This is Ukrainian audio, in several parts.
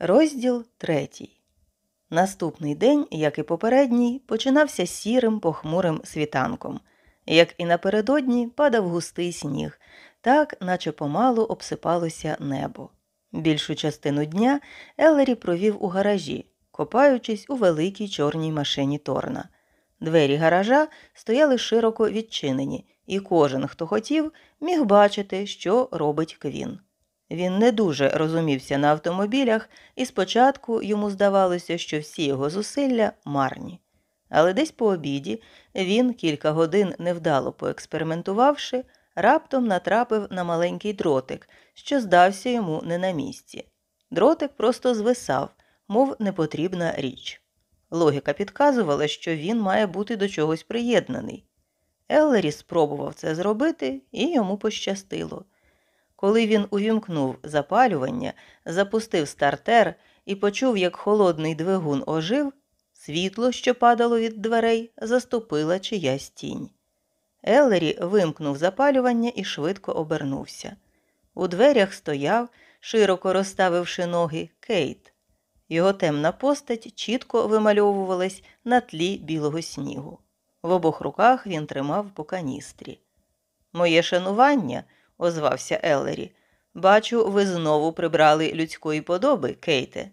Розділ третій. Наступний день, як і попередній, починався сірим похмурим світанком. Як і напередодні падав густий сніг, так, наче помалу обсипалося небо. Більшу частину дня Еллері провів у гаражі, копаючись у великій чорній машині Торна. Двері гаража стояли широко відчинені, і кожен, хто хотів, міг бачити, що робить Квін. Він не дуже розумівся на автомобілях, і спочатку йому здавалося, що всі його зусилля марні. Але десь по обіді він, кілька годин невдало поекспериментувавши, раптом натрапив на маленький дротик, що здався йому не на місці. Дротик просто звисав, мов непотрібна річ. Логіка підказувала, що він має бути до чогось приєднаний. Еллері спробував це зробити, і йому пощастило. Коли він увімкнув запалювання, запустив стартер і почув, як холодний двигун ожив, світло, що падало від дверей, заступила чиясь тінь. Еллері вимкнув запалювання і швидко обернувся. У дверях стояв, широко розставивши ноги, Кейт. Його темна постать чітко вимальовувалась на тлі білого снігу. В обох руках він тримав по каністрі. Моє шанування озвався Еллері. Бачу, ви знову прибрали людської подоби, Кейте.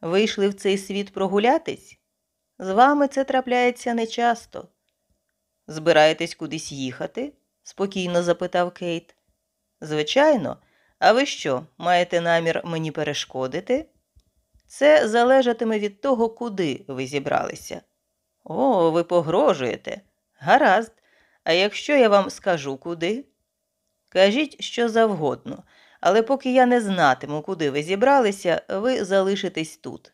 Вийшли в цей світ прогулятись? З вами це трапляється нечасто. Збираєтесь кудись їхати? спокійно запитав Кейт. Звичайно, а ви що, маєте намір мені перешкодити? Це залежатиме від того, куди ви зібралися. О, ви погрожуєте. Гаразд. А якщо я вам скажу куди? Кажіть що завгодно, але поки я не знатиму, куди ви зібралися, ви залишитесь тут.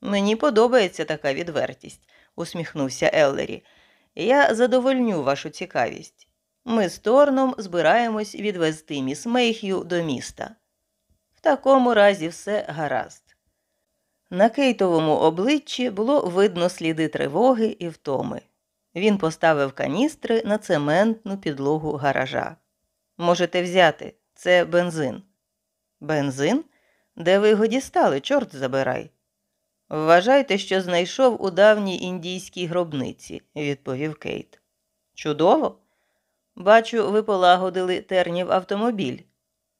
Мені подобається така відвертість, усміхнувся Еллері. Я задовольню вашу цікавість. Ми з Торном збираємось відвезти міс Мейх'ю до міста. В такому разі все гаразд. На Кейтовому обличчі було видно сліди тривоги і втоми. Він поставив каністри на цементну підлогу гаража. Можете взяти, це бензин. Бензин? Де ви його дістали, чорт забирай. Вважайте, що знайшов у давній індійській гробниці, відповів Кейт. Чудово. Бачу, ви полагодили тернів автомобіль.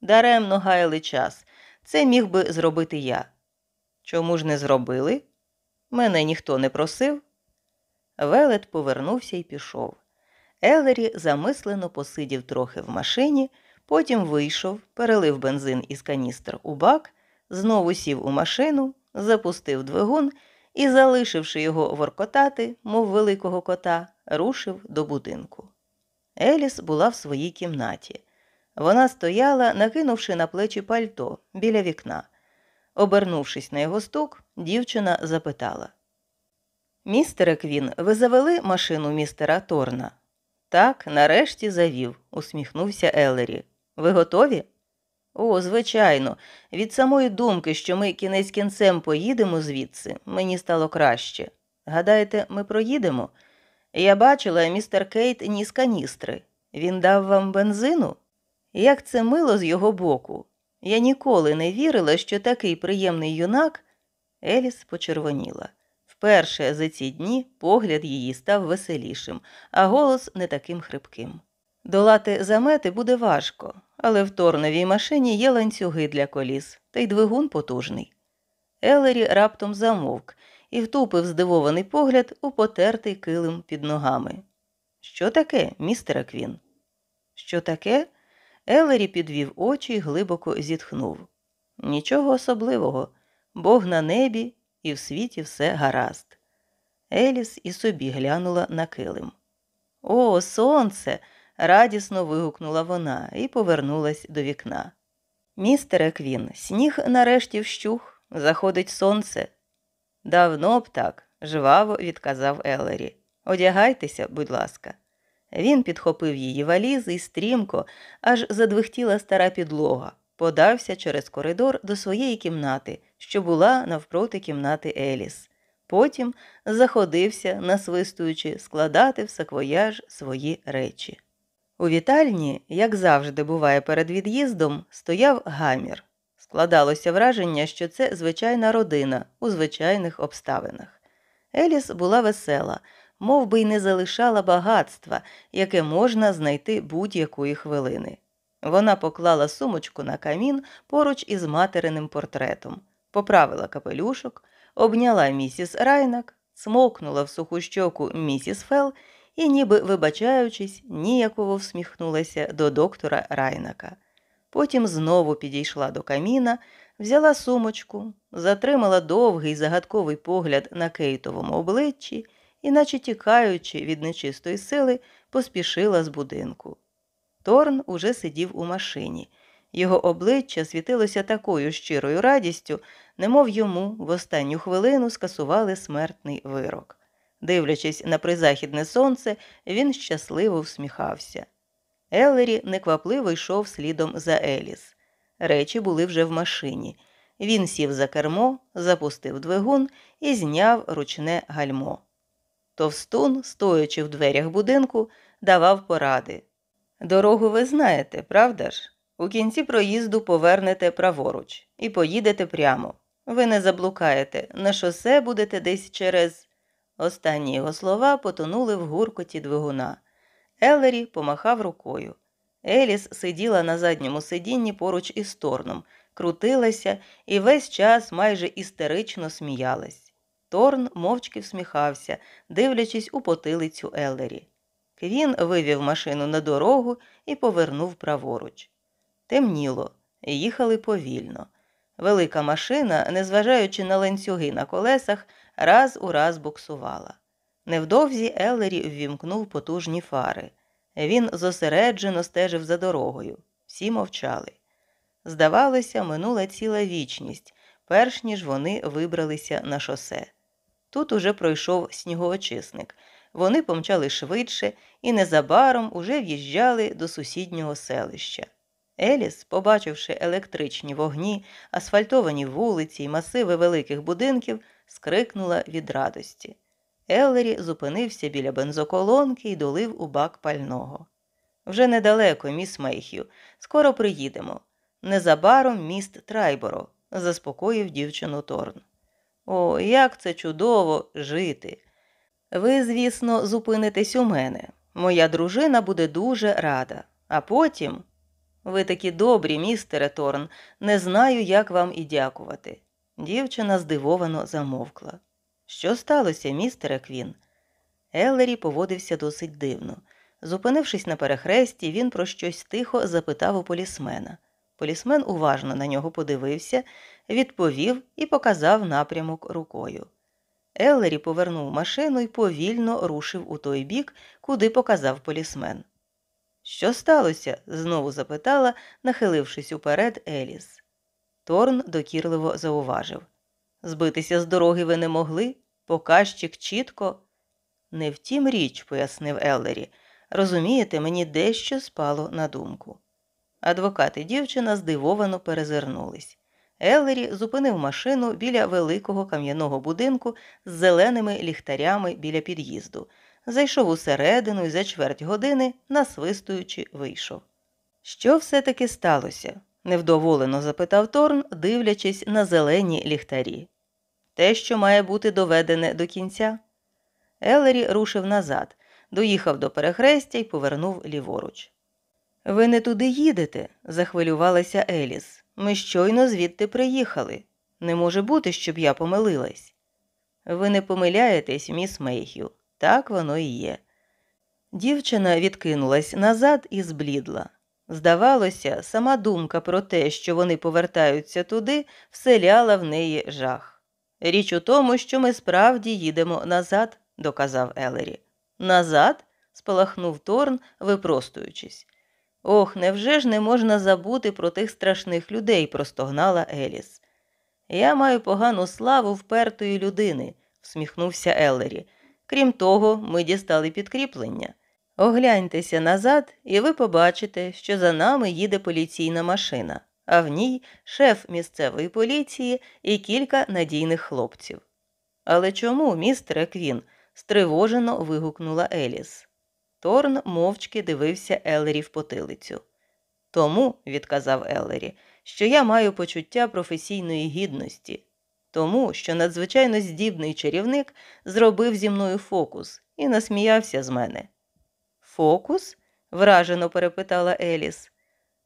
Даремно гаяли час. Це міг би зробити я. Чому ж не зробили? Мене ніхто не просив. Велет повернувся і пішов. Елері замислено посидів трохи в машині, потім вийшов, перелив бензин із каністр у бак, знову сів у машину, запустив двигун і, залишивши його воркотати, мов великого кота, рушив до будинку. Еліс була в своїй кімнаті. Вона стояла, накинувши на плечі пальто біля вікна. Обернувшись на його стук, дівчина запитала Містере Квін, ви завели машину містера Торна? Так, нарешті завів, усміхнувся Елері. Ви готові? О, звичайно, від самої думки, що ми кінець кінцем поїдемо звідси, мені стало краще. Гадаєте, ми проїдемо? Я бачила, містер Кейт ніс каністри. Він дав вам бензину? Як це мило з його боку. Я ніколи не вірила, що такий приємний юнак. Еліс почервоніла. Вперше за ці дні погляд її став веселішим, а голос не таким хрипким. Долати замети буде важко, але в торновій машині є ланцюги для коліс, та й двигун потужний. Елері раптом замовк і втупив здивований погляд у потертий килим під ногами. Що таке, містере Квін? Що таке? Елері підвів очі й глибоко зітхнув. Нічого особливого. Бог на небі і в світі все гаразд. Еліс і собі глянула на килим. О, сонце. радісно вигукнула вона і повернулась до вікна. Містере Квін, сніг нарешті вщух, заходить сонце. Давно б так, жваво відказав Еллері. Одягайтеся, будь ласка. Він підхопив її валізи і стрімко, аж задвихтіла стара підлога, подався через коридор до своєї кімнати, що була навпроти кімнати Еліс. Потім заходився, насвистуючи, складати в саквояж свої речі. У вітальні, як завжди буває перед від'їздом, стояв гамір. Складалося враження, що це звичайна родина у звичайних обставинах. Еліс була весела, мов би й не залишала багатства, яке можна знайти будь-якої хвилини. Вона поклала сумочку на камін поруч із материним портретом, поправила капелюшок, обняла місіс Райнак, смокнула в суху щоку місіс Фел і, ніби вибачаючись, ніяково всміхнулася до доктора Райнака. Потім знову підійшла до каміна, взяла сумочку, затримала довгий загадковий погляд на Кейтовому обличчі і, наче тікаючи від нечистої сили, поспішила з будинку. Торн уже сидів у машині. Його обличчя світилося такою щирою радістю, немов йому в останню хвилину скасували смертний вирок. Дивлячись на призахідне сонце, він щасливо всміхався. Еллері неквапливо йшов слідом за Еліс. Речі були вже в машині. Він сів за кермо, запустив двигун і зняв ручне гальмо. Товстун, стоячи в дверях будинку, давав поради. Дорогу ви знаєте, правда ж? У кінці проїзду повернете праворуч і поїдете прямо. Ви не заблукаєте, на шосе будете десь через. Останні його слова потонули в гуркоті двигуна. Еллері помахав рукою. Еліс сиділа на задньому сидінні поруч із Торном, крутилася і весь час майже істерично сміялась. Торн мовчки всміхався, дивлячись у потилицю Еллері. Квін вивів машину на дорогу і повернув праворуч. Темніло, їхали повільно. Велика машина, незважаючи на ланцюги на колесах, раз у раз буксувала. Невдовзі Еллері ввімкнув потужні фари. Він зосереджено стежив за дорогою. Всі мовчали. Здавалося, минула ціла вічність, перш ніж вони вибралися на шосе. Тут уже пройшов сніговочисник. Вони помчали швидше і незабаром уже в'їжджали до сусіднього селища. Еліс, побачивши електричні вогні, асфальтовані вулиці й масиви великих будинків, скрикнула від радості. Еллері зупинився біля бензоколонки і долив у бак пального. Вже недалеко, міс Мейхю, скоро приїдемо. Незабаром міст Трайборо, заспокоїв дівчину Торн. О, як це чудово жити! Ви, звісно, зупинитесь у мене. Моя дружина буде дуже рада, а потім. Ви такі добрі, містере Торн, не знаю, як вам і дякувати. Дівчина здивовано замовкла. Що сталося, містере Квін? Еллері поводився досить дивно. Зупинившись на перехресті, він про щось тихо запитав у полісмена. Полісмен уважно на нього подивився, відповів і показав напрямок рукою. Еллері повернув машину і повільно рушив у той бік, куди показав полісмен. Що сталося? знову запитала, нахилившись уперед, Еліс. Торн докірливо зауважив. Збитися з дороги ви не могли? Показчик чітко. Не втім річ, пояснив Еллері. Розумієте, мені дещо спало на думку. Адвокат і дівчина здивовано перезирнулись. Еллері зупинив машину біля великого кам'яного будинку з зеленими ліхтарями біля під'їзду, зайшов усередину і за чверть години, насвистуючи, вийшов. Що все таки сталося? невдоволено запитав Торн, дивлячись на зелені ліхтарі. Те, що має бути доведене до кінця. Еллері рушив назад, доїхав до перехрестя і повернув ліворуч. Ви не туди їдете, захвилювалася Еліс. Ми щойно звідти приїхали. Не може бути, щоб я помилилась. Ви не помиляєтесь, міс Мейхю, так воно і є. Дівчина відкинулась назад і зблідла. Здавалося, сама думка про те, що вони повертаються туди, вселяла в неї жах. Річ у тому, що ми справді їдемо назад, доказав Елері. Назад? спалахнув Торн, випростуючись. Ох, невже ж не можна забути про тих страшних людей, простогнала Еліс. Я маю погану славу впертої людини, всміхнувся Еллері. Крім того, ми дістали підкріплення. Огляньтеся назад, і ви побачите, що за нами їде поліційна машина, а в ній шеф місцевої поліції і кілька надійних хлопців. Але чому, містере Квін? стривожено вигукнула Еліс. Торн мовчки дивився Еллері в потилицю. Тому, відказав Еллері, що я маю почуття професійної гідності, тому що надзвичайно здібний чарівник зробив зі мною фокус і насміявся з мене. Фокус? вражено перепитала Еліс.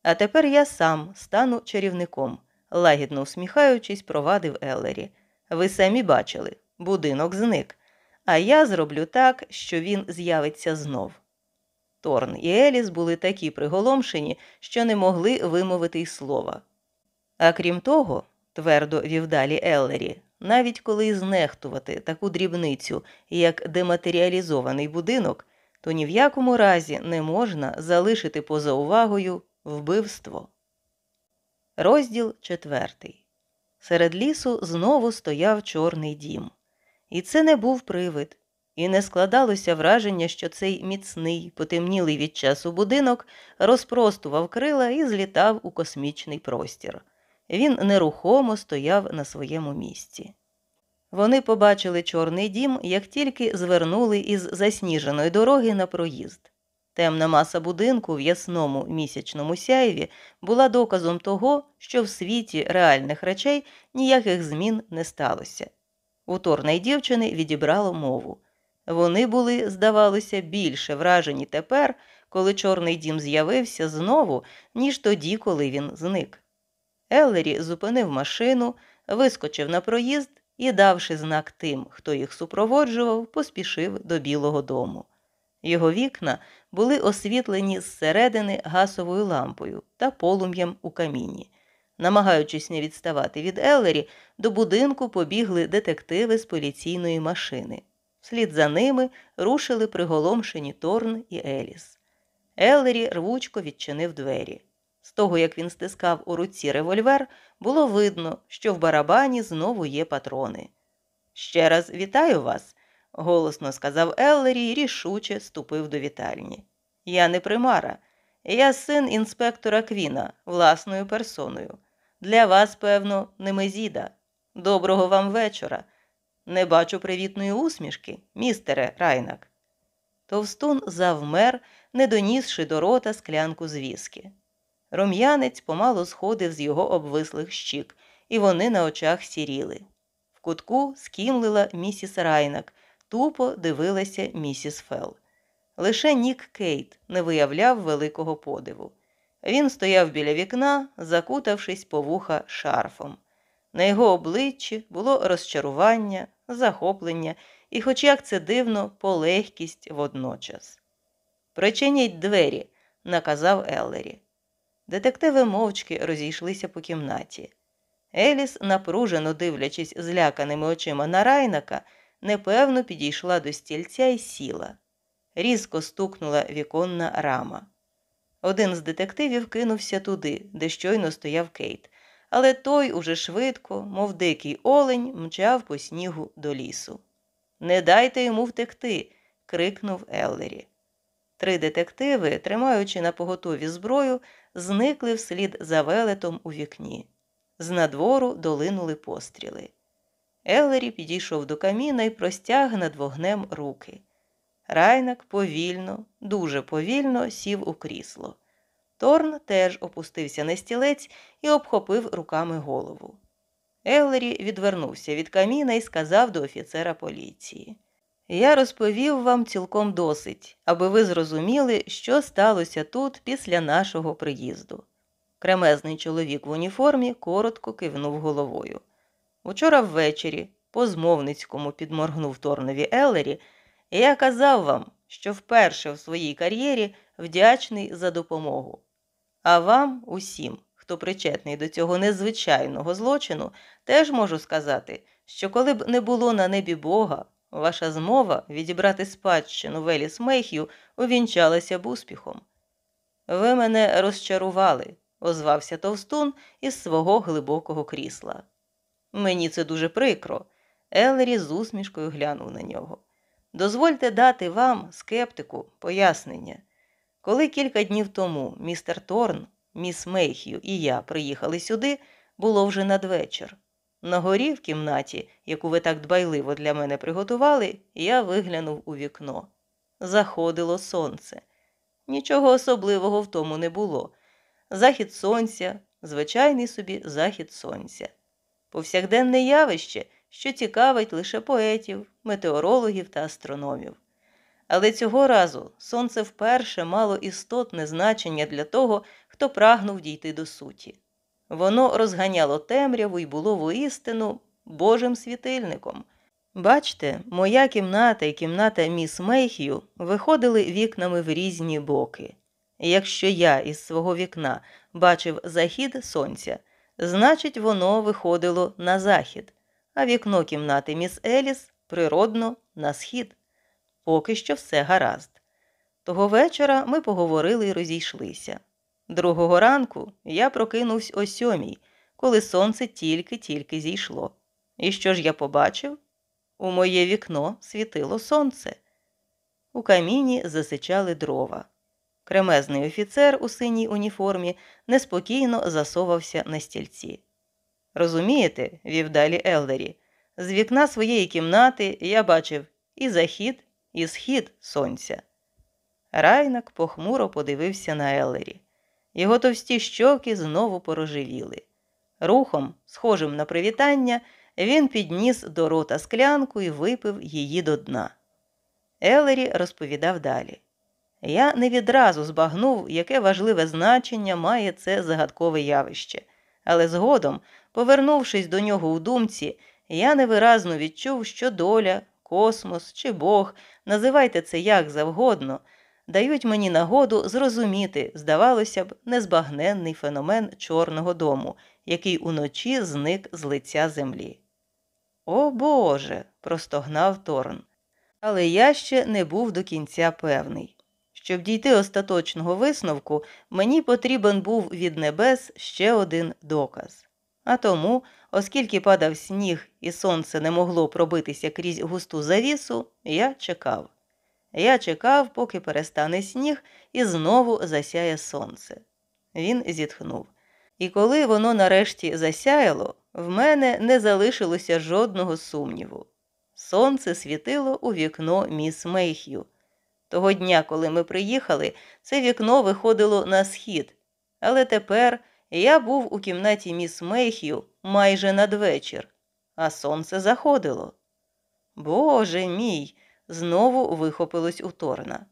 А тепер я сам стану чарівником, лагідно усміхаючись, провадив Еллері. Ви самі бачили, будинок зник, а я зроблю так, що він з'явиться знов. Торн і Еліс були такі приголомшені, що не могли вимовити й слова. А крім того, твердо вів далі Еллері, навіть коли знехтувати таку дрібницю, як дематеріалізований будинок, то ні в якому разі не можна залишити поза увагою вбивство. Розділ четвертий. Серед лісу знову стояв чорний дім. І це не був привид, і не складалося враження, що цей міцний, потемнілий від часу будинок розпростував крила і злітав у космічний простір. Він нерухомо стояв на своєму місці. Вони побачили чорний дім, як тільки звернули із засніженої дороги на проїзд. Темна маса будинку в ясному місячному сяєві була доказом того, що в світі реальних речей ніяких змін не сталося. У Торна дівчини відібрало мову. Вони були, здавалося, більше вражені тепер, коли Чорний дім з'явився знову, ніж тоді, коли він зник. Еллері зупинив машину, вискочив на проїзд і, давши знак тим, хто їх супроводжував, поспішив до Білого дому. Його вікна були освітлені зсередини гасовою лампою та полум'ям у каміні. Намагаючись не відставати від Еллері, до будинку побігли детективи з поліційної машини. Вслід за ними рушили приголомшені Торн і Еліс. Еллері рвучко відчинив двері. З того, як він стискав у руці револьвер, було видно, що в барабані знову є патрони. Ще раз вітаю вас, голосно сказав Еллері і рішуче ступив до вітальні. Я не примара, я син інспектора Квіна, власною персоною. Для вас, певно, немезіда. Доброго вам вечора. Не бачу привітної усмішки, містере Райнак. Товстун завмер, не донісши до рота склянку з віскі. Рум'янець помало сходив з його обвислих щік, і вони на очах сіріли. В кутку скімлила місіс Райнак, тупо дивилася місіс Фелл. Лише Нік Кейт не виявляв великого подиву. Він стояв біля вікна, закутавшись по вуха шарфом. На його обличчі було розчарування, захоплення і, хоч як це дивно, полегкість водночас. Причиніть двері, наказав Еллері. Детективи мовчки розійшлися по кімнаті. Еліс, напружено дивлячись зляканими очима на райнака, непевно підійшла до стільця і сіла. Різко стукнула віконна рама. Один з детективів кинувся туди, де щойно стояв Кейт, але той уже швидко, мов дикий олень, мчав по снігу до лісу. Не дайте йому втекти, крикнув Еллері. Три детективи, тримаючи на поготові зброю, зникли вслід за велетом у вікні. З надвору долинули постріли. Еллері підійшов до каміна і простяг над вогнем руки. Райнак повільно, дуже повільно сів у крісло. Торн теж опустився на стілець і обхопив руками голову. Еллері відвернувся від каміна і сказав до офіцера поліції. Я розповів вам цілком досить, аби ви зрозуміли, що сталося тут після нашого приїзду. Кремезний чоловік в уніформі коротко кивнув головою. Учора ввечері, по змовницькому підморгнув Торнові Еллері, я казав вам, що вперше в своїй кар'єрі вдячний за допомогу. А вам, усім, хто причетний до цього незвичайного злочину, теж можу сказати, що коли б не було на небі Бога, ваша змова відібрати спадщину Веліс Мейх'ю увінчалася б успіхом. Ви мене розчарували, озвався Товстун із свого глибокого крісла. Мені це дуже прикро. Елері з усмішкою глянув на нього. Дозвольте дати вам, скептику, пояснення. Коли кілька днів тому містер Торн, міс Мейх'ю і я приїхали сюди, було вже надвечір. На горі в кімнаті, яку ви так дбайливо для мене приготували, я виглянув у вікно. Заходило сонце. Нічого особливого в тому не було. Захід сонця, звичайний собі захід сонця. Повсякденне явище, що цікавить лише поетів, метеорологів та астрономів. Але цього разу сонце вперше мало істотне значення для того, хто прагнув дійти до суті. Воно розганяло темряву і було воістину Божим світильником. Бачте, моя кімната і кімната міс Мейх'ю виходили вікнами в різні боки. Якщо я із свого вікна бачив захід сонця, значить, воно виходило на захід, а вікно кімнати міс Еліс природно на схід. Поки що все гаразд. Того вечора ми поговорили і розійшлися. Другого ранку я прокинувся о сьомій, коли сонце тільки-тільки зійшло. І що ж я побачив? У моє вікно світило сонце. У каміні засичали дрова. Кремезний офіцер у синій уніформі неспокійно засовався на стільці. Розумієте, вів далі Елдері, з вікна своєї кімнати я бачив і захід, і схід сонця. Райнак похмуро подивився на Еллері. Його товсті щоки знову порожевіли. Рухом, схожим на привітання, він підніс до рота склянку і випив її до дна. Елері розповідав далі. Я не відразу збагнув, яке важливе значення має це загадкове явище, але згодом, повернувшись до нього у думці, я невиразно відчув, що доля, космос чи Бог, називайте це як завгодно, дають мені нагоду зрозуміти, здавалося б, незбагненний феномен Чорного дому, який уночі зник з лиця землі. О Боже. простогнав Торн. Але я ще не був до кінця певний. Щоб дійти остаточного висновку, мені потрібен був від небес ще один доказ. А тому, оскільки падав сніг і сонце не могло пробитися крізь густу завісу, я чекав. Я чекав, поки перестане сніг і знову засяє сонце. Він зітхнув. І коли воно нарешті засяяло, в мене не залишилося жодного сумніву. Сонце світило у вікно міс Мейх'ю. Того дня, коли ми приїхали, це вікно виходило на схід, але тепер я був у кімнаті міс Мейх'ю майже надвечір, а сонце заходило. Боже мій, знову вихопилось у Торна.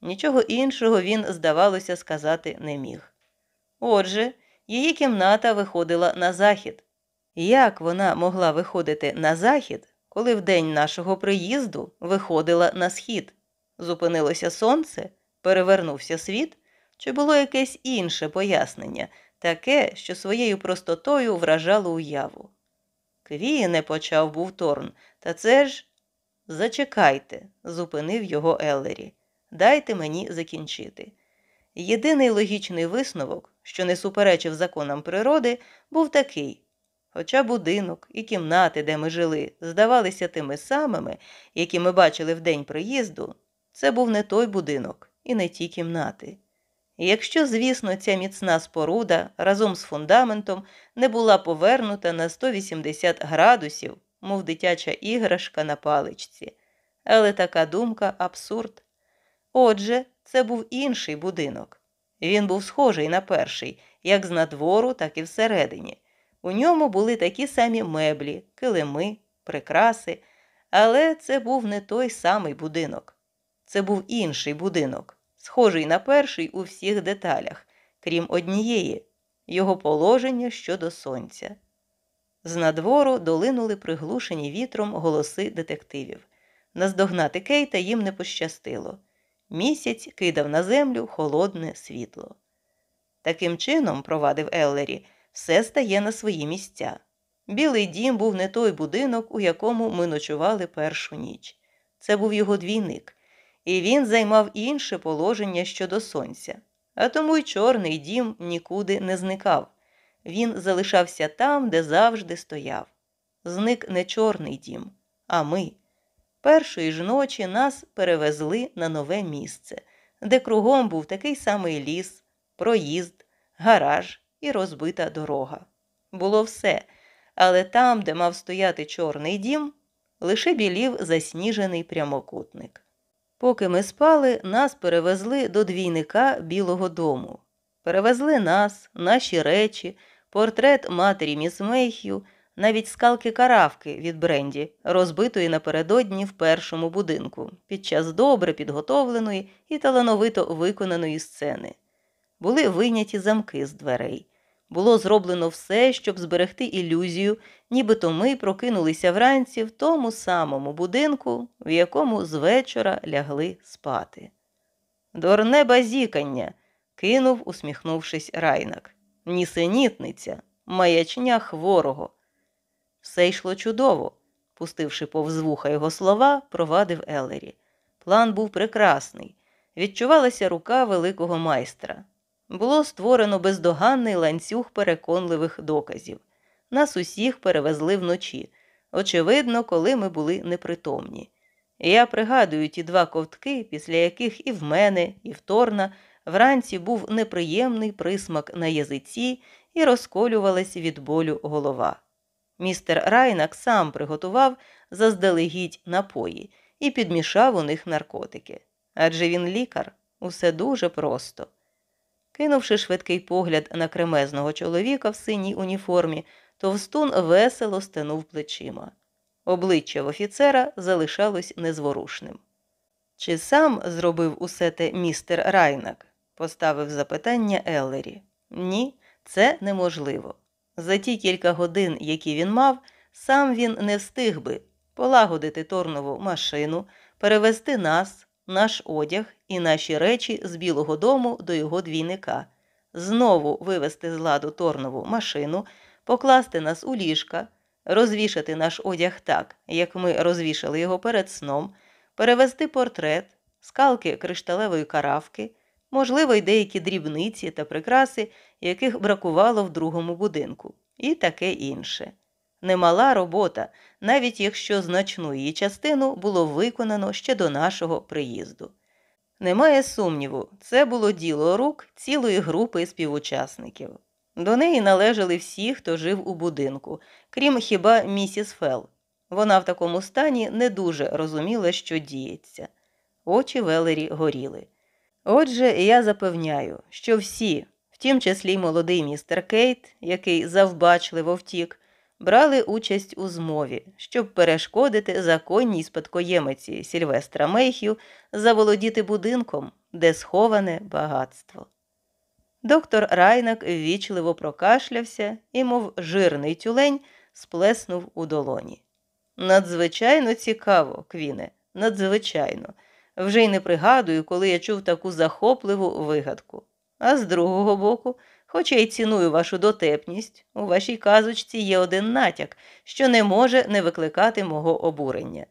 Нічого іншого він, здавалося, сказати не міг. Отже, її кімната виходила на захід. Як вона могла виходити на захід, коли в день нашого приїзду виходила на схід? Зупинилося сонце, перевернувся світ, чи було якесь інше пояснення, таке, що своєю простотою вражало уяву? Квіє почав був Торн, та це ж. Зачекайте, зупинив його Еллері. Дайте мені закінчити. Єдиний логічний висновок, що не суперечив законам природи, був такий. Хоча будинок і кімнати, де ми жили, здавалися тими самими, які ми бачили в день приїзду, це був не той будинок і не ті кімнати. Якщо, звісно, ця міцна споруда разом з фундаментом не була повернута на 180 градусів, мов дитяча іграшка на паличці, але така думка абсурд. Отже, це був інший будинок. Він був схожий на перший, як з надвору, так і всередині. У ньому були такі самі меблі, килими, прикраси, але це був не той самий будинок. Це був інший будинок, схожий на перший у всіх деталях, крім однієї, його положення щодо сонця. З надвору долинули приглушені вітром голоси детективів. Наздогнати Кейта їм не пощастило. Місяць кидав на землю холодне світло. Таким чином, провадив Еллері, все стає на свої місця. Білий дім був не той будинок, у якому ми ночували першу ніч. Це був його двійник, і він займав інше положення щодо сонця. А тому й чорний дім нікуди не зникав. Він залишався там, де завжди стояв. Зник не чорний дім, а ми. Першої ж ночі нас перевезли на нове місце, де кругом був такий самий ліс, проїзд, гараж і розбита дорога. Було все, але там, де мав стояти чорний дім, лише білів засніжений прямокутник. Поки ми спали, нас перевезли до двійника Білого дому. Перевезли нас, наші речі, портрет матері міс Мейхю, навіть скалки каравки від бренді, розбитої напередодні в першому будинку, під час добре підготовленої і талановито виконаної сцени. Були вийняті замки з дверей. Було зроблено все, щоб зберегти ілюзію, нібито ми прокинулися вранці в тому самому будинку, в якому з вечора лягли спати. Дорне базікання, кинув, усміхнувшись, райнак. Нісенітниця, маячня хворого. Все йшло чудово, пустивши повз вуха його слова, провадив Елері. План був прекрасний. Відчувалася рука великого майстра. Було створено бездоганний ланцюг переконливих доказів. Нас усіх перевезли вночі, очевидно, коли ми були непритомні. Я пригадую ті два ковтки, після яких і в мене, і в Торна вранці був неприємний присмак на язиці і розколювалась від болю голова. Містер Райнак сам приготував заздалегідь напої і підмішав у них наркотики. Адже він лікар, усе дуже просто. Кинувши швидкий погляд на кремезного чоловіка в синій уніформі, товстун весело стенув плечима. Обличчя в офіцера залишалось незворушним. Чи сам зробив усе те містер Райнак? Поставив запитання Еллері. Ні, це неможливо. За ті кілька годин, які він мав, сам він не встиг би полагодити торнову машину, перевезти нас, наш одяг і наші речі з Білого дому до його двійника, знову вивести з ладу торнову машину, покласти нас у ліжка, розвішати наш одяг так, як ми розвішали його перед сном, перевести портрет, скалки кришталевої каравки, можливо, й деякі дрібниці та прикраси, яких бракувало в другому будинку, і таке інше. Немала робота, навіть якщо значну її частину було виконано ще до нашого приїзду. Немає сумніву, це було діло рук цілої групи співучасників. До неї належали всі, хто жив у будинку, крім хіба місіс Фел. Вона в такому стані не дуже розуміла, що діється. Очі Велері горіли. Отже, я запевняю, що всі, в тім числі й молодий містер Кейт, який завбачливо втік, брали участь у змові, щоб перешкодити законній спадкоємиці Сільвестра Мейхю заволодіти будинком, де сховане багатство. Доктор Райнак ввічливо прокашлявся і, мов жирний тюлень, сплеснув у долоні. Надзвичайно цікаво, Квіне, надзвичайно. Вже й не пригадую, коли я чув таку захопливу вигадку. А з другого боку, хоча й ціную вашу дотепність, у вашій казочці є один натяк, що не може не викликати мого обурення.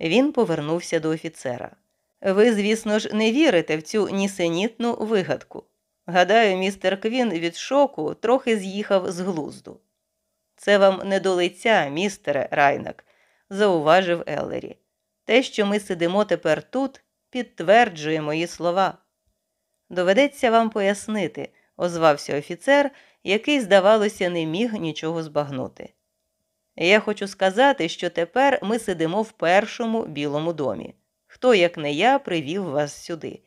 Він повернувся до офіцера. Ви, звісно ж, не вірите в цю нісенітну вигадку. Гадаю, містер Квін від шоку трохи з'їхав з глузду. Це вам не до лиця, містере Райнак, зауважив Еллері. Те, що ми сидимо тепер тут, підтверджує мої слова. Доведеться вам пояснити, озвався офіцер, який, здавалося, не міг нічого збагнути. Я хочу сказати, що тепер ми сидимо в першому білому домі. Хто, як не я, привів вас сюди.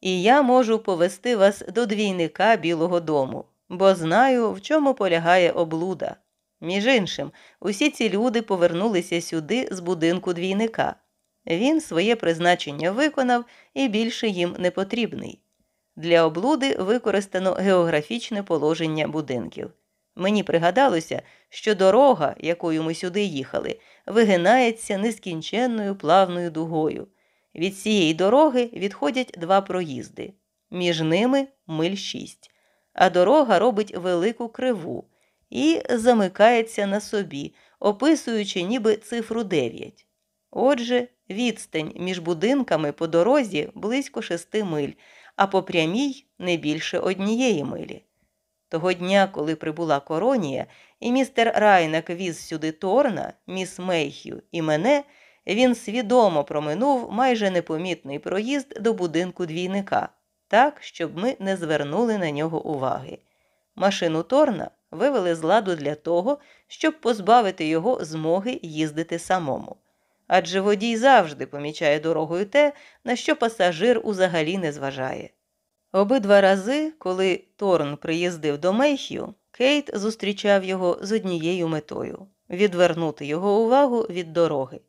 І я можу повести вас до двійника Білого дому, бо знаю, в чому полягає облуда. Між іншим, усі ці люди повернулися сюди з будинку двійника. Він своє призначення виконав і більше їм не потрібний. Для облуди використано географічне положення будинків. Мені пригадалося, що дорога, якою ми сюди їхали, вигинається нескінченною плавною дугою. Від цієї дороги відходять два проїзди, між ними миль шість, а дорога робить велику криву і замикається на собі, описуючи ніби цифру дев'ять. Отже, відстань між будинками по дорозі близько шести миль, а по прямій не більше однієї милі. Того дня, коли прибула коронія, і містер Райнак віз сюди Торна, міс Мейхю і мене, він свідомо проминув майже непомітний проїзд до будинку двійника, так, щоб ми не звернули на нього уваги. Машину Торна вивели з ладу для того, щоб позбавити його змоги їздити самому. Адже водій завжди помічає дорогою те, на що пасажир узагалі не зважає. Обидва рази, коли Торн приїздив до Мейхію, Кейт зустрічав його з однією метою відвернути його увагу від дороги.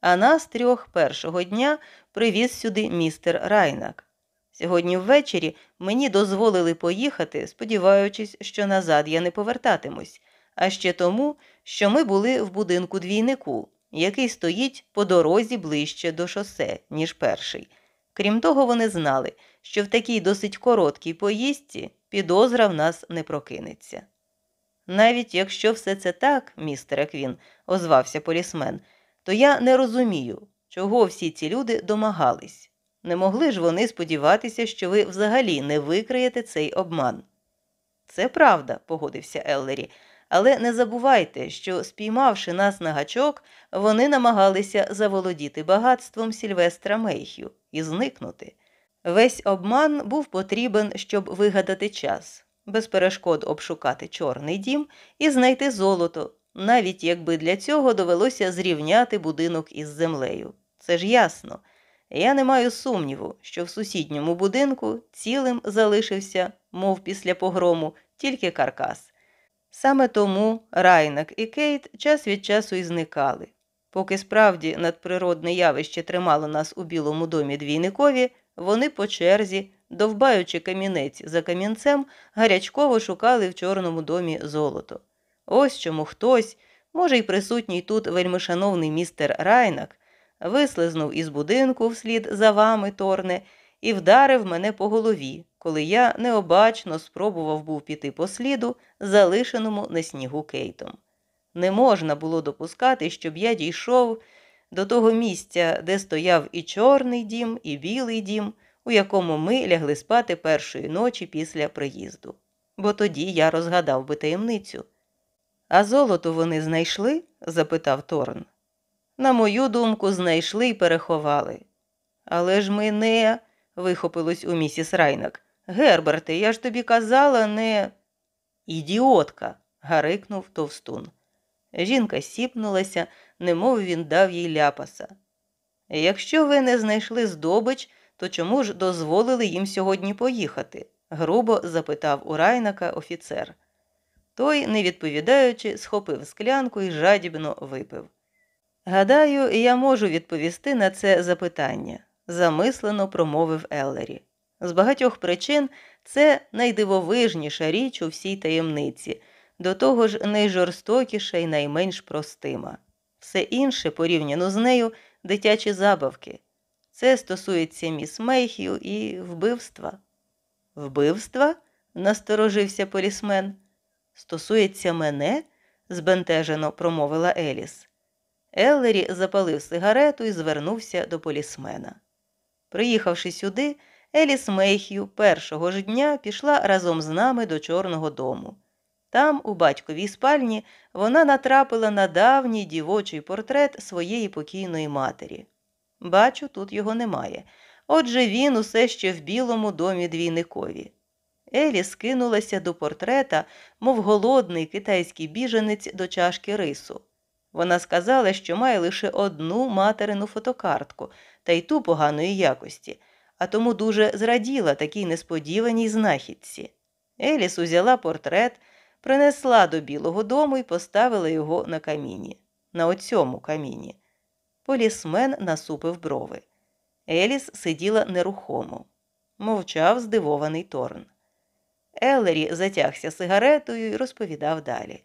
А нас трьох першого дня привіз сюди містер Райнак. Сьогодні ввечері мені дозволили поїхати, сподіваючись, що назад я не повертатимусь, а ще тому, що ми були в будинку двійнику, який стоїть по дорозі ближче до шосе, ніж перший. Крім того, вони знали, що в такій досить короткій поїздці підозра в нас не прокинеться. Навіть якщо все це так, містере Квін, озвався полісмен, то я не розумію, чого всі ці люди домагались. Не могли ж вони сподіватися, що ви взагалі не викриєте цей обман. Це правда, погодився Еллері, але не забувайте, що, спіймавши нас на гачок, вони намагалися заволодіти багатством Сільвестра Мейхю і зникнути. Весь обман був потрібен, щоб вигадати час, без перешкод обшукати Чорний дім і знайти золото, навіть якби для цього довелося зрівняти будинок із землею. Це ж ясно. Я не маю сумніву, що в сусідньому будинку цілим залишився, мов після погрому, тільки каркас. Саме тому Райнак і Кейт час від часу і зникали. Поки справді надприродне явище тримало нас у Білому домі двійникові, вони по черзі, довбаючи камінець за камінцем, гарячково шукали в Чорному домі золото. Ось чому хтось, може й присутній тут вельмишановний містер Райнак, вислизнув із будинку вслід за вами, Торне, і вдарив мене по голові, коли я необачно спробував був піти по сліду, залишеному на снігу Кейтом. Не можна було допускати, щоб я дійшов до того місця, де стояв і чорний дім, і білий дім, у якому ми лягли спати першої ночі після приїзду. Бо тоді я розгадав би таємницю. А золото вони знайшли? запитав Торн. На мою думку, знайшли і переховали. Але ж ми не. вихопилось у місіс Райнак. Герберте, я ж тобі казала, не. Ідіотка. гарикнув товстун. Жінка сіпнулася, немов він дав їй ляпаса. Якщо ви не знайшли здобич, то чому ж дозволили їм сьогодні поїхати? грубо запитав у Райнака офіцер. Той, не відповідаючи, схопив склянку і жадібно випив. Гадаю, я можу відповісти на це запитання, замислено промовив Еллері. З багатьох причин це найдивовижніша річ у всій таємниці, до того ж найжорстокіша і найменш простима. Все інше, порівняно з нею, дитячі забавки. Це стосується міс Мейхію і вбивства. Вбивства? насторожився полісмен. Стосується мене? збентежено промовила Еліс. Еллері запалив сигарету і звернувся до полісмена. Приїхавши сюди, Еліс Мейх'ю першого ж дня пішла разом з нами до Чорного дому. Там, у батьковій спальні, вона натрапила на давній дівочий портрет своєї покійної матері. Бачу, тут його немає. Отже, він усе ще в білому домі двійникові. Елі скинулася до портрета, мов голодний китайський біженець до чашки рису. Вона сказала, що має лише одну материну фотокартку, та й ту поганої якості, а тому дуже зраділа такій несподіваній знахідці. Еліс узяла портрет, принесла до Білого дому і поставила його на каміні, на оцьому каміні. Полісмен насупив брови. Еліс сиділа нерухомо, мовчав здивований Торн. Еллері затягся сигаретою і розповідав далі.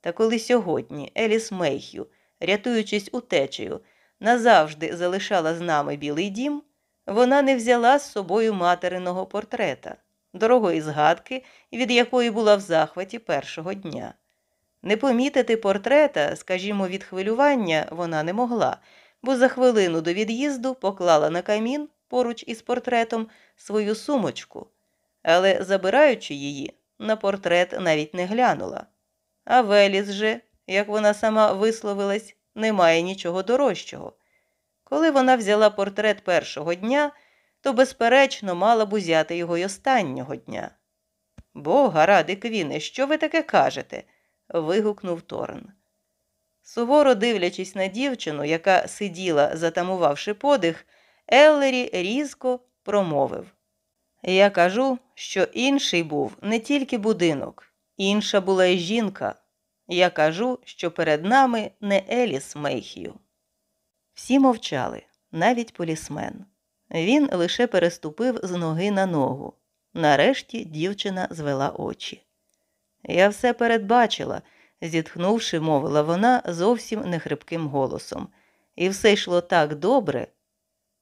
Та коли сьогодні Еліс Мейхю, рятуючись утечею, назавжди залишала з нами білий дім, вона не взяла з собою материного портрета, дорогої згадки, від якої була в захваті першого дня. Не помітити портрета, скажімо, від хвилювання вона не могла, бо за хвилину до від'їзду поклала на камін поруч із портретом свою сумочку, але, забираючи її, на портрет навіть не глянула. А Веліс же, як вона сама висловилась, немає нічого дорожчого. Коли вона взяла портрет першого дня, то, безперечно, мала б узяти його й останнього дня. Бога ради, Квіне, що ви таке кажете? вигукнув Торн. Суворо дивлячись на дівчину, яка сиділа, затамувавши подих, Еллері різко промовив Я кажу, що інший був не тільки будинок, інша була й жінка. Я кажу, що перед нами не Еліс Мейхію. Всі мовчали, навіть полісмен. Він лише переступив з ноги на ногу. Нарешті дівчина звела очі. Я все передбачила, зітхнувши, мовила вона зовсім нехрипким голосом. І все йшло так добре.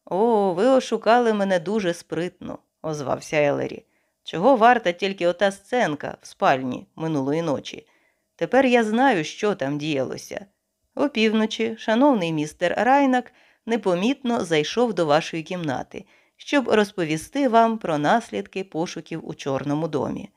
О, ви ошукали мене дуже спритно, озвався Елері. Чого варта тільки ота сценка в спальні минулої ночі? Тепер я знаю, що там діялося. Опівночі, шановний містер Райнак непомітно зайшов до вашої кімнати, щоб розповісти вам про наслідки пошуків у Чорному домі.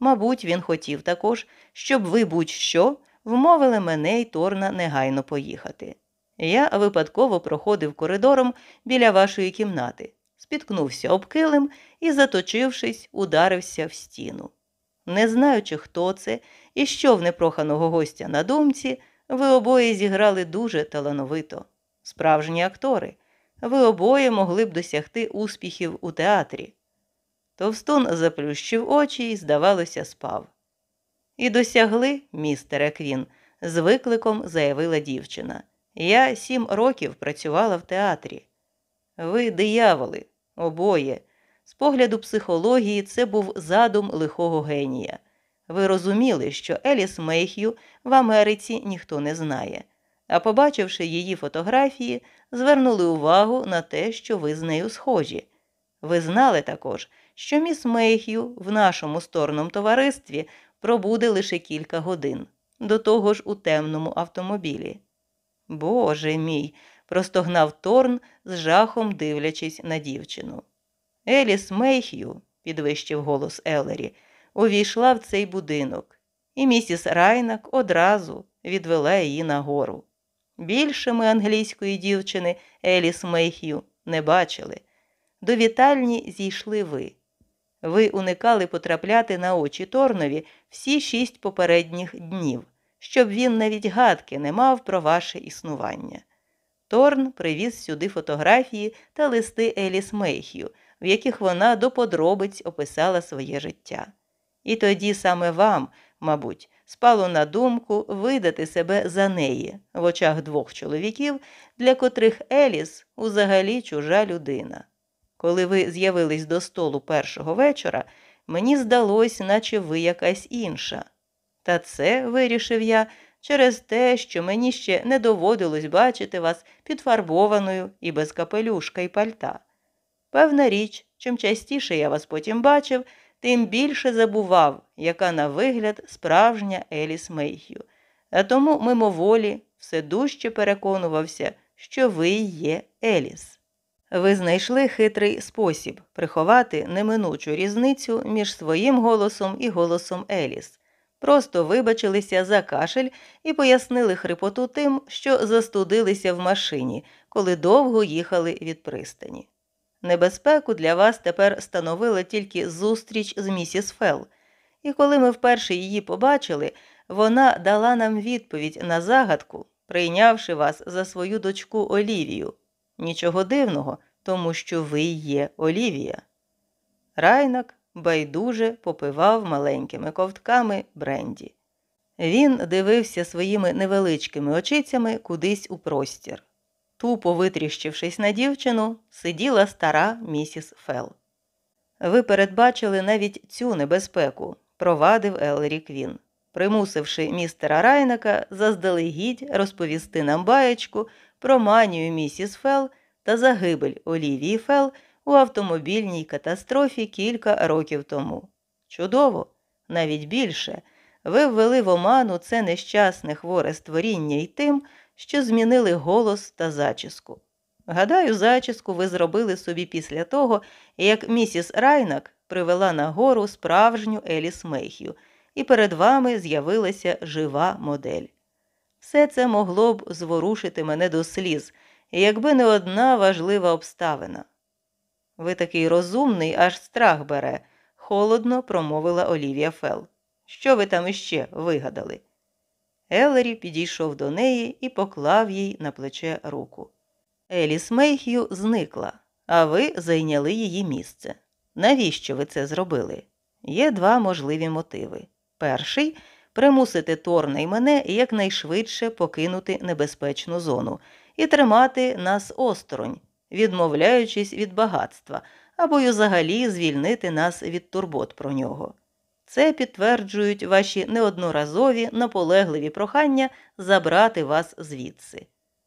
Мабуть, він хотів також, щоб ви будь-що вмовили мене й Торна негайно поїхати. Я випадково проходив коридором біля вашої кімнати, спіткнувся об килим і, заточившись, ударився в стіну. Не знаючи, хто це і що в непроханого гостя на думці, ви обоє зіграли дуже талановито. Справжні актори, ви обоє могли б досягти успіхів у театрі. Товстун заплющив очі і, здавалося, спав. І досягли, містере Квін, з викликом заявила дівчина. Я сім років працювала в театрі. Ви дияволи, обоє. З погляду психології, це був задум лихого генія. Ви розуміли, що Еліс Мейх'ю в Америці ніхто не знає, а побачивши її фотографії, звернули увагу на те, що ви з нею схожі. Ви знали також, що міс Мейх'ю в нашому сторному товаристві пробуде лише кілька годин, до того ж у темному автомобілі. Боже мій, простогнав Торн, з жахом дивлячись на дівчину. Еліс Мейх'ю, підвищив голос Елері, увійшла в цей будинок, і місіс Райнак одразу відвела її нагору. Більше ми англійської дівчини Еліс Мейх'ю не бачили. До вітальні зійшли ви. Ви уникали потрапляти на очі Торнові всі шість попередніх днів, щоб він навіть гадки не мав про ваше існування. Торн привіз сюди фотографії та листи Еліс Мейх'ю, в яких вона до подробиць описала своє життя. І тоді саме вам, мабуть, спало на думку видати себе за неї в очах двох чоловіків, для котрих Еліс узагалі чужа людина. Коли ви з'явились до столу першого вечора, мені здалось, наче ви якась інша. Та це, вирішив я, через те, що мені ще не доводилось бачити вас підфарбованою і без капелюшка і пальта. Певна річ, чим частіше я вас потім бачив, тим більше забував, яка на вигляд справжня Еліс Мейхю, а тому мимоволі все дужче переконувався, що ви є Еліс. Ви знайшли хитрий спосіб приховати неминучу різницю між своїм голосом і голосом Еліс. Просто вибачилися за кашель і пояснили хрипоту тим, що застудилися в машині, коли довго їхали від пристані. Небезпеку для вас тепер становила тільки зустріч з місіс Фелл, і коли ми вперше її побачили, вона дала нам відповідь на загадку, прийнявши вас за свою дочку Олівію. Нічого дивного, тому що ви є Олівія. Райнак байдуже попивав маленькими ковтками бренді. Він дивився своїми невеличкими очицями кудись у простір. Тупо витріщившись на дівчину, сиділа стара місіс Фел. Ви передбачили навіть цю небезпеку, провадив Елрі Квін, примусивши містера Райнака заздалегідь розповісти нам баєчку про манію місіс Фел та загибель Олівії Фел у автомобільній катастрофі кілька років тому. Чудово, навіть більше, ви ввели в оману це нещасне хворе створіння й тим, що змінили голос та зачіску. Гадаю, зачіску ви зробили собі після того, як місіс Райнак привела на гору справжню Еліс Мейхю, і перед вами з'явилася жива модель. Все це могло б зворушити мене до сліз, якби не одна важлива обставина. Ви такий розумний, аж страх бере, холодно промовила Олівія Фел. Що ви там іще вигадали? Елері підійшов до неї і поклав їй на плече руку. Еліс Мейх'ю зникла, а ви зайняли її місце. Навіщо ви це зробили? Є два можливі мотиви. Перший примусити Торна і мене якнайшвидше покинути небезпечну зону і тримати нас осторонь, відмовляючись від багатства, або й взагалі звільнити нас від турбот про нього. Це підтверджують ваші неодноразові наполегливі прохання забрати вас звідси.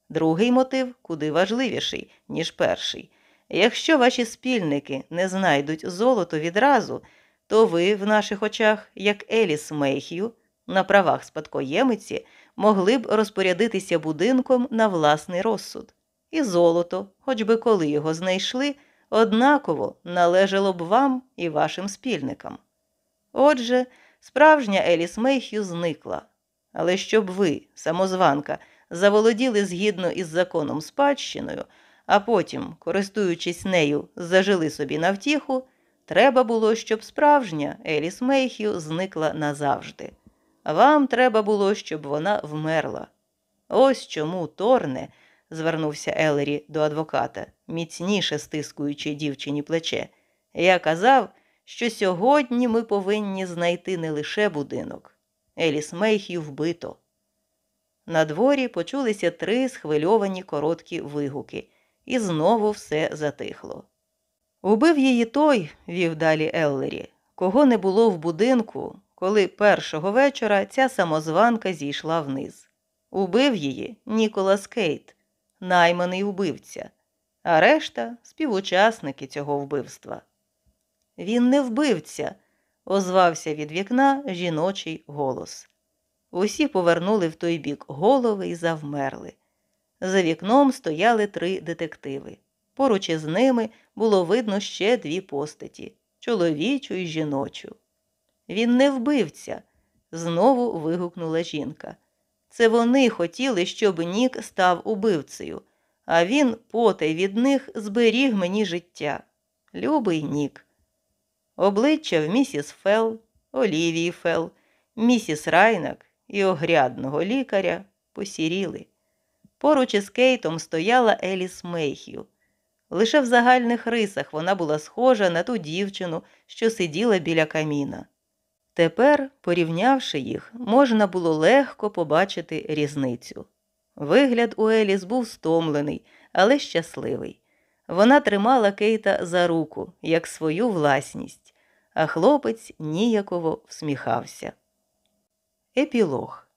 Другий мотив куди важливіший, ніж перший. Якщо ваші спільники не знайдуть золото відразу, то ви в наших очах, як Еліс Мейх'ю, на правах спадкоємиці, могли б розпорядитися будинком на власний розсуд. І золото, хоч би коли його знайшли, однаково належало б вам і вашим спільникам. Отже, справжня Еліс Мейх'ю зникла. Але щоб ви, самозванка, заволоділи згідно із законом спадщиною, а потім, користуючись нею, зажили собі на втіху, треба було, щоб справжня Еліс Мейх'ю зникла назавжди. Вам треба було, щоб вона вмерла. Ось чому Торне, звернувся Елері до адвоката, міцніше стискуючи дівчині плече. Я казав, що сьогодні ми повинні знайти не лише будинок. Еліс Мейх'ю вбито. На дворі почулися три схвильовані короткі вигуки, і знову все затихло. Убив її той, вів далі Еллері, кого не було в будинку, коли першого вечора ця самозванка зійшла вниз. Убив її Ніколас Кейт, найманий вбивця, а решта співучасники цього вбивства. Він не вбивця, озвався від вікна жіночий голос. Усі повернули в той бік голови і завмерли. За вікном стояли три детективи. Поруч із ними було видно ще дві постаті чоловічу і жіночу. Він не вбивця, знову вигукнула жінка. Це вони хотіли, щоб Нік став убивцею, а він, потай від них, зберіг мені життя. Любий Нік. Обличчя в місіс Фел, Олівії Фел, місіс Райнак і огрядного лікаря посіріли. Поруч із Кейтом стояла Еліс Мейх'ю. Лише в загальних рисах вона була схожа на ту дівчину, що сиділа біля каміна. Тепер, порівнявши їх, можна було легко побачити різницю. Вигляд у Еліс був стомлений, але щасливий. Вона тримала Кейта за руку, як свою власність, а хлопець ніяково всміхався. Епілог.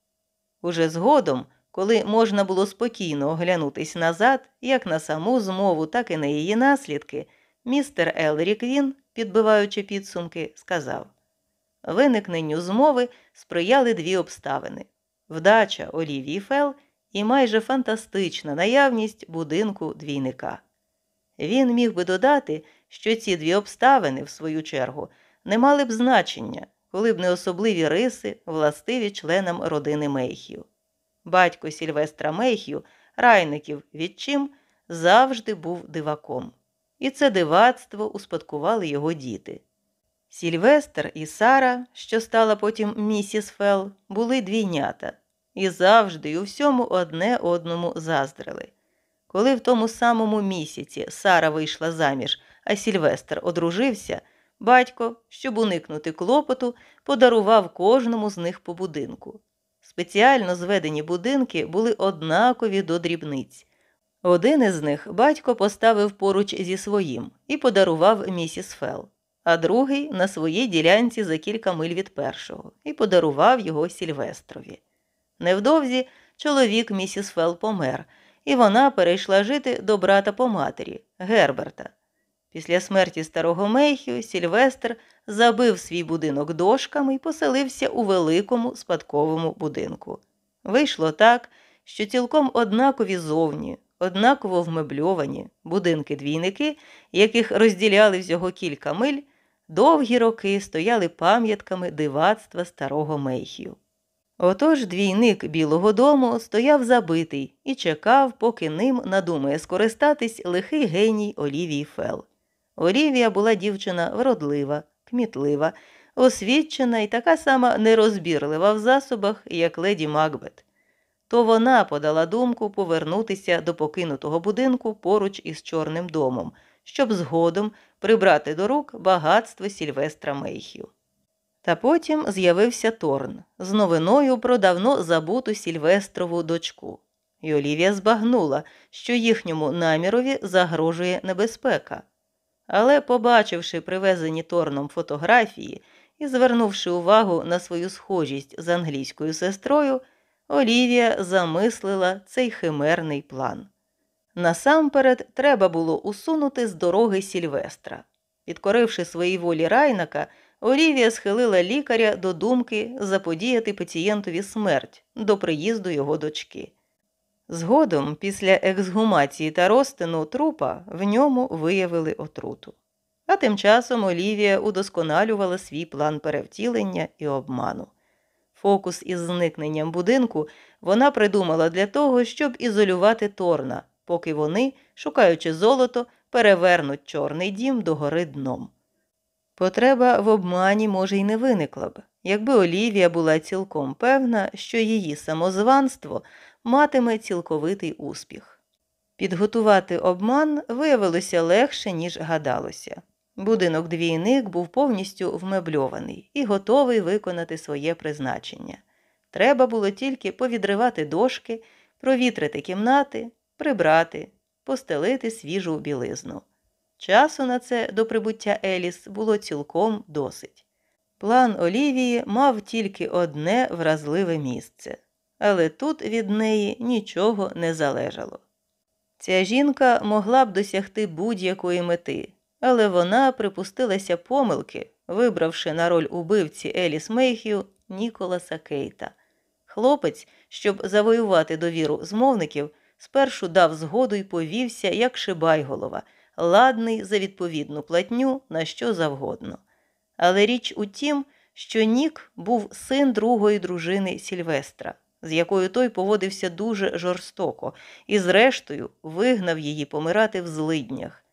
Уже згодом, коли можна було спокійно оглянутись назад, як на саму змову, так і на її наслідки, містер Елрі Квін, підбиваючи підсумки, сказав Виникненню змови сприяли дві обставини вдача Олівії Фел і майже фантастична наявність будинку двійника. Він міг би додати, що ці дві обставини, в свою чергу, не мали б значення, коли б не особливі риси, властиві членам родини Мейхів. Батько Сільвестра Мейхів, райників відчим, завжди був диваком, і це дивацтво успадкували його діти. Сільвестр і Сара, що стала потім місіс Фел, були двійнята і завжди і у всьому одне одному заздрили. Коли в тому самому місяці Сара вийшла заміж, а Сільвестр одружився, батько, щоб уникнути клопоту, подарував кожному з них по будинку. Спеціально зведені будинки були однакові до дрібниць. Один із них батько поставив поруч зі своїм і подарував місіс Фел, а другий на своїй ділянці за кілька миль від першого і подарував його Сільвестрові. Невдовзі чоловік місіс Фел помер і вона перейшла жити до брата по матері Герберта. Після смерті старого Мейхю Сільвестр забив свій будинок дошками і поселився у великому спадковому будинку. Вийшло так, що цілком однакові зовні, однаково вмебльовані будинки-двійники, яких розділяли всього кілька миль, довгі роки стояли пам'ятками дивацтва старого Мейхію. Отож двійник Білого дому стояв забитий і чекав, поки ним надумає скористатись лихий геній Олівії Фел. Олівія була дівчина вродлива, кмітлива, освічена і така сама нерозбірлива в засобах, як леді Макбет. То вона подала думку повернутися до покинутого будинку поруч із Чорним домом, щоб згодом прибрати до рук багатство Сільвестра Мейхю. Та потім з'явився Торн з новиною про давно забуту Сільвестрову дочку. І Олівія збагнула, що їхньому намірові загрожує небезпека. Але, побачивши привезені Торном фотографії і звернувши увагу на свою схожість з англійською сестрою, Олівія замислила цей химерний план. Насамперед, треба було усунути з дороги Сільвестра. Підкоривши своїй волі райнака, Олівія схилила лікаря до думки заподіяти пацієнтові смерть до приїзду його дочки. Згодом, після ексгумації та розтину трупа, в ньому виявили отруту. А тим часом Олівія удосконалювала свій план перевтілення і обману. Фокус із зникненням будинку вона придумала для того, щоб ізолювати Торна, поки вони, шукаючи золото, перевернуть чорний дім догори дном. Потреба в обмані, може, й не виникла б, якби Олівія була цілком певна, що її самозванство матиме цілковитий успіх. Підготувати обман виявилося легше, ніж гадалося. Будинок двійник був повністю вмебльований і готовий виконати своє призначення. Треба було тільки повідривати дошки, провітрити кімнати, прибрати, постелити свіжу білизну. Часу на це до прибуття Еліс було цілком досить. План Олівії мав тільки одне вразливе місце, але тут від неї нічого не залежало. Ця жінка могла б досягти будь-якої мети, але вона припустилася помилки, вибравши на роль убивці Еліс Мейхю Ніколаса Кейта. Хлопець, щоб завоювати довіру змовників, спершу дав згоду й повівся, як шибайголова, ладний за відповідну платню на що завгодно. Але річ у тім, що Нік був син другої дружини Сільвестра, з якою той поводився дуже жорстоко, і, зрештою, вигнав її помирати в злиднях.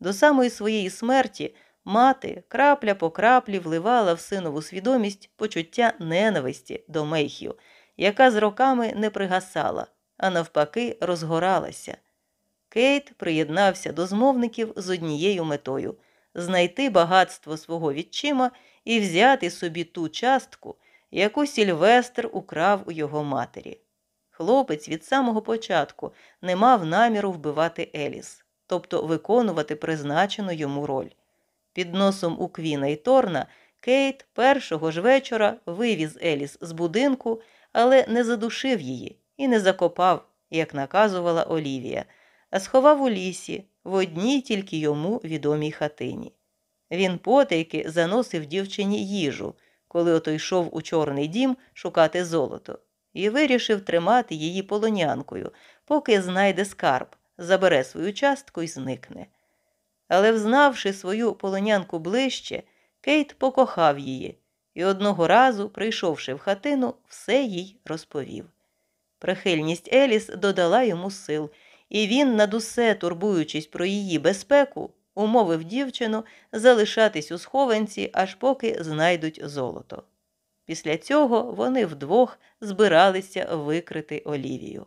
До самої своєї смерті мати крапля по краплі вливала в синову свідомість почуття ненависті до Мейхів, яка з роками не пригасала, а навпаки, розгоралася. Кейт приєднався до змовників з однією метою знайти багатство свого відчима і взяти собі ту частку, яку Сільвестр украв у його матері. Хлопець від самого початку не мав наміру вбивати Еліс, тобто виконувати призначену йому роль. Під носом у Квіна і Торна Кейт першого ж вечора вивіз Еліс з будинку, але не задушив її і не закопав, як наказувала Олівія, а сховав у лісі в одній тільки йому відомій хатині. Він потайки заносив дівчині їжу, коли ото йшов у Чорний дім шукати золото, і вирішив тримати її полонянкою, поки знайде скарб, забере свою частку і зникне. Але, взнавши свою полонянку ближче, Кейт покохав її і одного разу, прийшовши в хатину, все їй розповів. Прихильність Еліс додала йому сил, і він, над усе турбуючись про її безпеку, умовив дівчину залишатись у схованці, аж поки знайдуть золото. Після цього вони вдвох збиралися викрити Олівію.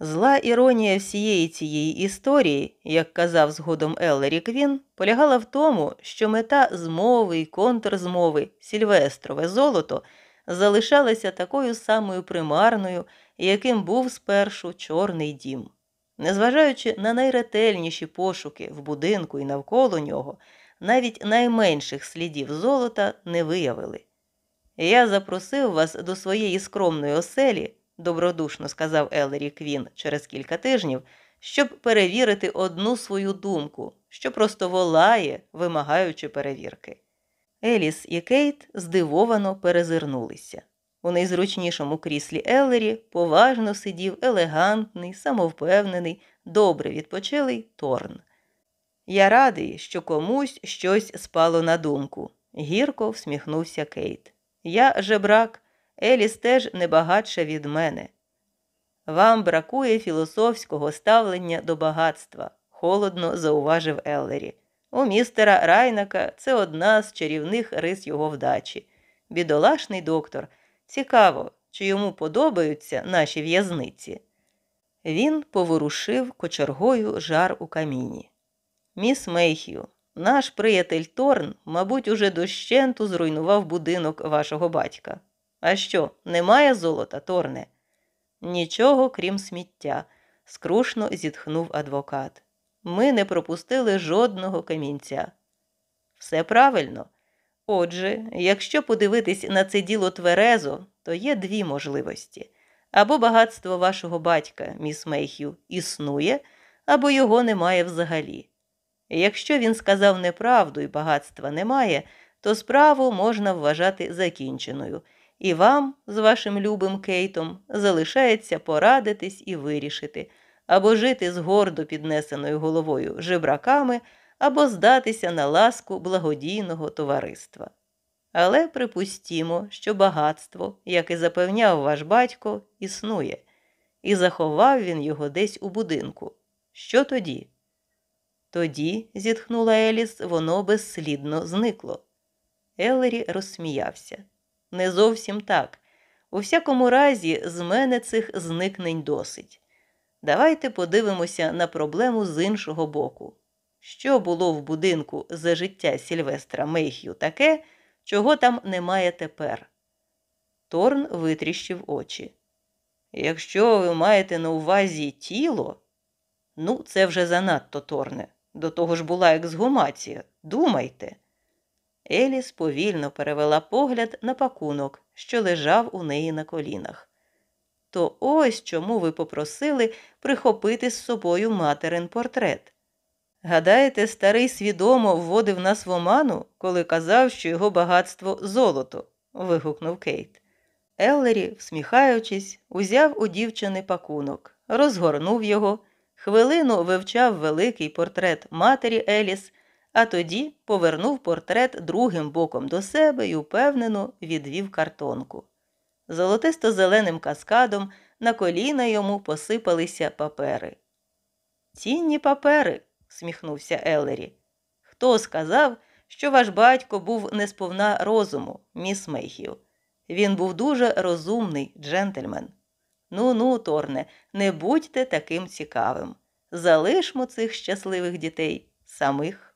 Зла іронія всієї цієї історії, як казав згодом Еллері Квін, полягала в тому, що мета змови і контрзмови Сільвестрове золото залишалася такою самою примарною, яким був спершу Чорний дім. Незважаючи на найретельніші пошуки в будинку і навколо нього, навіть найменших слідів золота не виявили. Я запросив вас до своєї скромної оселі, добродушно сказав Елері Квін через кілька тижнів, щоб перевірити одну свою думку, що просто волає, вимагаючи перевірки. Еліс і Кейт здивовано перезирнулися. У найзручнішому кріслі Еллері поважно сидів елегантний, самовпевнений, добре відпочилий Торн. Я радий, що комусь щось спало на думку, гірко всміхнувся Кейт. Я жебрак, Еліс теж не багатша від мене. Вам бракує філософського ставлення до багатства, холодно зауважив Еллері. У містера Райнака це одна з чарівних рис його вдачі. Бідолашний доктор. Цікаво, чи йому подобаються наші в'язниці. Він поворушив кочергою жар у каміні. Міс Мейхію, наш приятель Торн, мабуть, уже дощенту зруйнував будинок вашого батька. А що, немає золота, Торне? Нічого, крім сміття, скрушно зітхнув адвокат. Ми не пропустили жодного камінця. Все правильно. Отже, якщо подивитись на це діло тверезо, то є дві можливості. Або багатство вашого батька, міс Мейхю, існує, або його немає взагалі. Якщо він сказав неправду і багатства немає, то справу можна вважати закінченою, і вам, з вашим любим Кейтом, залишається порадитись і вирішити, або жити з гордо піднесеною головою жебраками, або здатися на ласку благодійного товариства. Але припустімо, що багатство, як і запевняв ваш батько, існує, і заховав він його десь у будинку. Що тоді? Тоді, зітхнула Еліс, воно безслідно зникло. Елері розсміявся. Не зовсім так. У всякому разі, з мене цих зникнень досить. Давайте подивимося на проблему з іншого боку. Що було в будинку за життя Сільвестра Мейх'ю таке, чого там немає тепер? Торн витріщив очі. Якщо ви маєте на увазі тіло, ну, це вже занадто торне. До того ж була ексгумація. Думайте. Еліс повільно перевела погляд на пакунок, що лежав у неї на колінах. То ось чому ви попросили прихопити з собою материн портрет. Гадаєте, старий свідомо вводив нас в оману, коли казав, що його багатство золото. вигукнув Кейт. Еллері, всміхаючись, узяв у дівчини пакунок, розгорнув його, хвилину вивчав великий портрет матері Еліс, а тоді повернув портрет другим боком до себе і упевнено відвів картонку. Золотисто-зеленим каскадом на коліна йому посипалися папери. Цінні папери, сміхнувся Еллері. Хто сказав, що ваш батько був несповна розуму, міс Мейхіл? Він був дуже розумний джентльмен. Ну ну, Торне, не будьте таким цікавим. Залишмо цих щасливих дітей самих